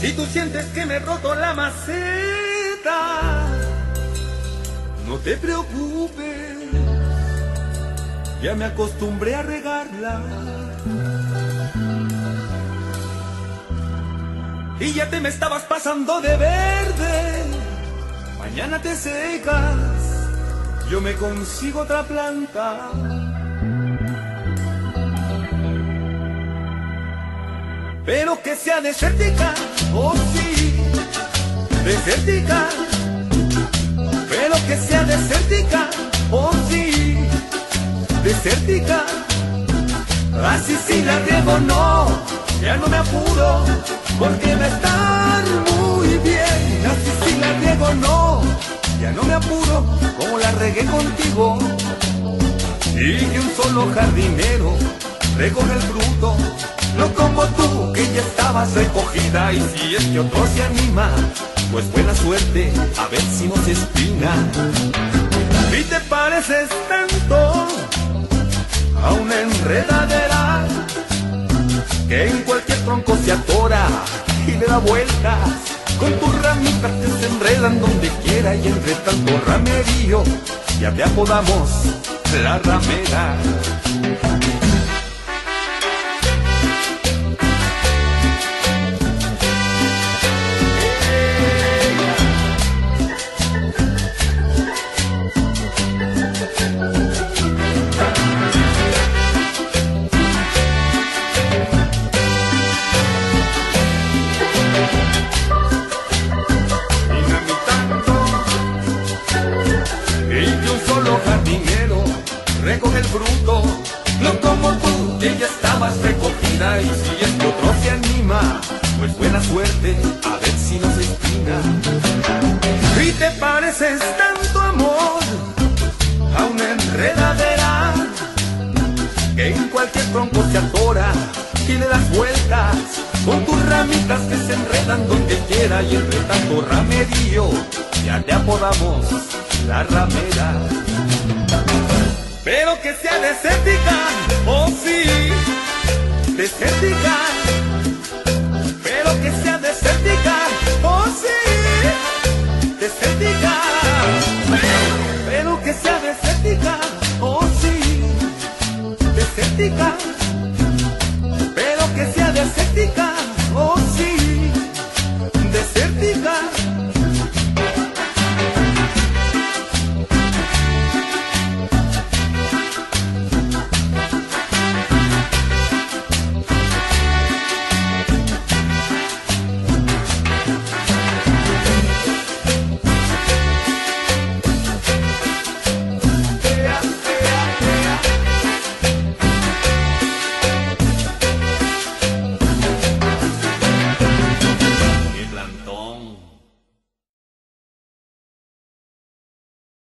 Si tú sientes que me he roto la maceta, no te preocupes, ya me acostumbré a regarla. Y ya te me estabas pasando de verde, mañana te secas, yo me consigo otra planta. Pero que sea desértica, oh sí, desértica. Pero que sea desértica, oh sí, desértica. Así si la riego no, ya no me apuro, porque va a estar muy bien. Así si la riego no, ya no me apuro, como la regué contigo. Y que un solo jardinero recoge el fruto estabas recogida y si es que otro se anima, pues buena suerte, a ver si nos espina. Y te pareces tanto a una enredadera que en cualquier tronco se atora y le da vueltas. Con tus ramitas que se enredan donde quiera y entre tanto ramerío ya te apodamos la ramera. Recoge el fruto, no como tú, que ya estabas recogida y si que otro se anima, pues buena suerte, a ver si nos espina. Y te pareces tanto amor a una enredadera que en cualquier tronco se atora y le das vueltas con tus ramitas que se enredan donde quiera y entre tanto ramerío ya te apodamos la ramera pero que sea desértica, oh sí, desértica,